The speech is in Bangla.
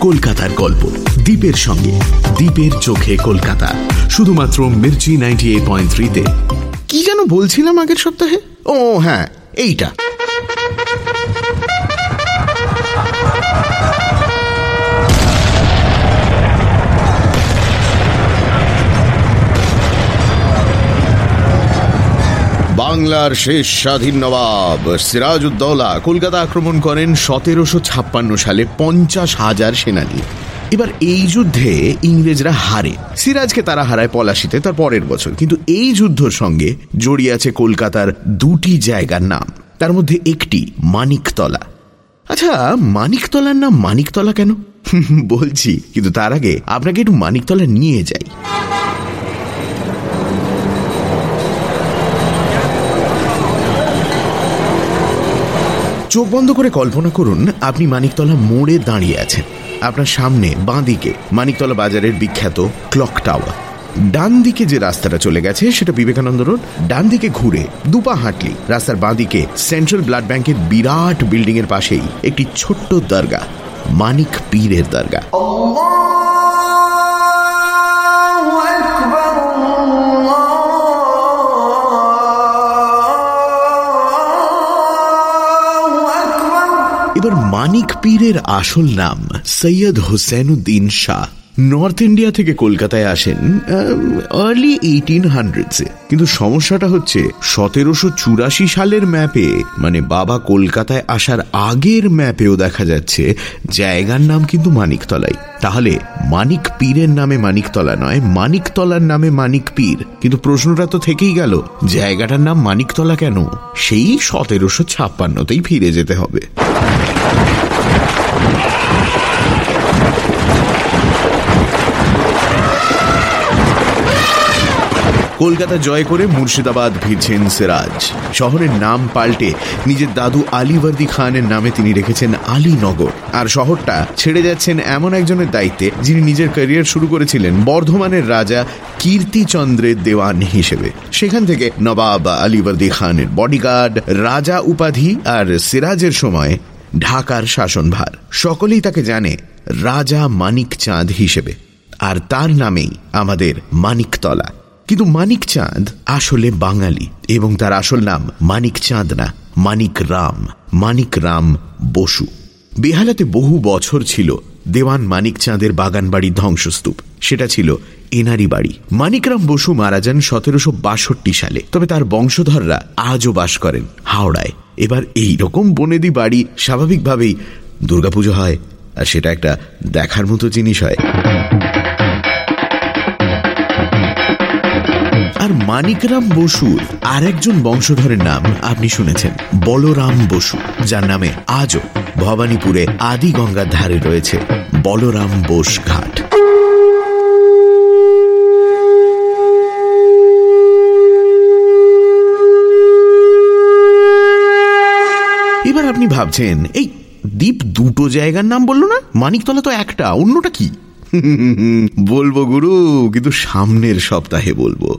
কলকাতার গল্প। দ্বীপের সঙ্গে, দ্বীপের চোখে কলকাতা। শুধুমাত্র মির্চি নাইনটি এইট পয়েন্ট থ্রিতে। কি যেন বলছিলাম আগের সপ্তাহে? ও হ্যাঁ এইটা। বাংলার শেষ স্বাধীন নবাব সিরাজউদ্দৌলা কলকাতা আক্রমণ করেন সতেরোশো ছাপ্পান্ন সালে পঞ্চাশ হাজার সেনা নিয়ে এবার এই যুদ্ধে ইংরেজরা হারে। সিরাজকে তারা হারায় পলাশিতে, তার পরের বছর। কিন্তু এই যুদ্ধর সঙ্গে জড়িয়ে আছে কলকাতার দুটি জায়গার নাম। তার মধ্যে একটি মানিকতলা। আচ্ছা মানিকতলার নাম মানিকতলা কেন? বলছি, কিন্তু তার আগে আপনাকে একটু মানিকতলা নিয়ে যাই। চোখ বন্ধ করে কল্পনা করুন, আপনি মানিকতলা মোড়ে দাঁড়িয়ে আছেন। আপনার সামনে বাঁ দিকে মানিকতলা বাজারের বিখ্যাত ক্লক টাওয়ার। ডান দিকে যে রাস্তাটা চলে গেছে, সেটা বিবেকানন্দ রোড। ডান দিকে ঘুরে দুপা হাঁটলি। রাস্তার বাঁ দিকে সেন্ট্রাল ব্লাড ব্যাংকের বিরাট বিল্ডিং এর পাশেই একটি ছোট্ট দরগা, মানিক পীরের দরগা। মানিক পীরের আসল নাম সৈয়দ হোসেনুদ্দিন শাহ। নর্থ ইন্ডিয়া থেকে কলকাতায় আসেন আর্লি এইটিন হান্ড্রেডসে কিন্তু সমস্যাটা হচ্ছে, সতেরোশো চুরাশি সালের ম্যাপে মানে বাবা কলকাতায় আসার আগের ম্যাপেও দেখা যাচ্ছে, জায়গার নাম কিন্তু মানিকতলাই তাহলে, মানিক পীরের নামে মানিকতলা নয়, মানিকতলার নামে মানিক পীর। কিন্তু প্রশ্নটা তো থেকেই গেল, জায়গাটার নাম মানিকতলা কেন? সেই সতেরোশো ছাপ্পান্নতেই ফিরে যেতে হবে। কলকাতা জয় করে মুর্শিদাবাদ ফিরছেন সিরাজ। শহরের নাম পাল্টে নিজের দাদু আলিবর্দি খানের নামে তিনি রেখেছেন আলীনগর। আর শহরটা ছেড়ে যাচ্ছেন এমন একজনের দায়িত্বে যিনি নিজের ক্যারিয়ার শুরু করেছিলেন বর্ধমানের রাজা কীর্তিচন্দ্রের দেওয়ান হিসেবে। সেখান থেকে নবাব আলিবর্দি খানের বডিগার্ড রাজা উপাধি আর সিরাজের সময় ঢাকার শাসনভার। সকলেই তাকে জানে রাজা মানিক চাঁদ হিসেবে। আর তার নামেই আমাদের মানিকতলা। কিন্তু মানিক চাঁদ আসলে বাঙালি এবং তার আসল নাম মানিক চাঁদ না মানিক রাম মানিক রাম বসু। বেহালাতে বহু বছর ছিল দেওয়ান মানিক চাঁদের বাগান বাড়ির ধ্বংসস্তূপ। সেটা ছিল এনারি বাড়ি। মানিকরাম বসু মারা যান সতেরোশো বাষট্টি সালে। তবে তার বংশধররা আজও বাস করেন হাওড়ায়। এবার এই রকম বনেদি বাড়ি স্বাভাবিকভাবেই দুর্গাপুজো হয়, আর সেটা একটা দেখার মতো জিনিস হয়। আর মানিকরাম বসুর আর একজন বংশধরের নাম আপনি শুনেছেন, বলরাম বসু, যার নামে আজও ভবানীপুরে আদি গঙ্গার ধারে রয়েছে বলরাম বোস ঘাট। এবার আপনি ভাবছেন, এই দ্বীপ দুটো জায়গার নাম বলল না? মানিকতলা তো একটা, অন্যটা কি? বলব গুরু, কিন্তু সামনের সপ্তাহে বলব।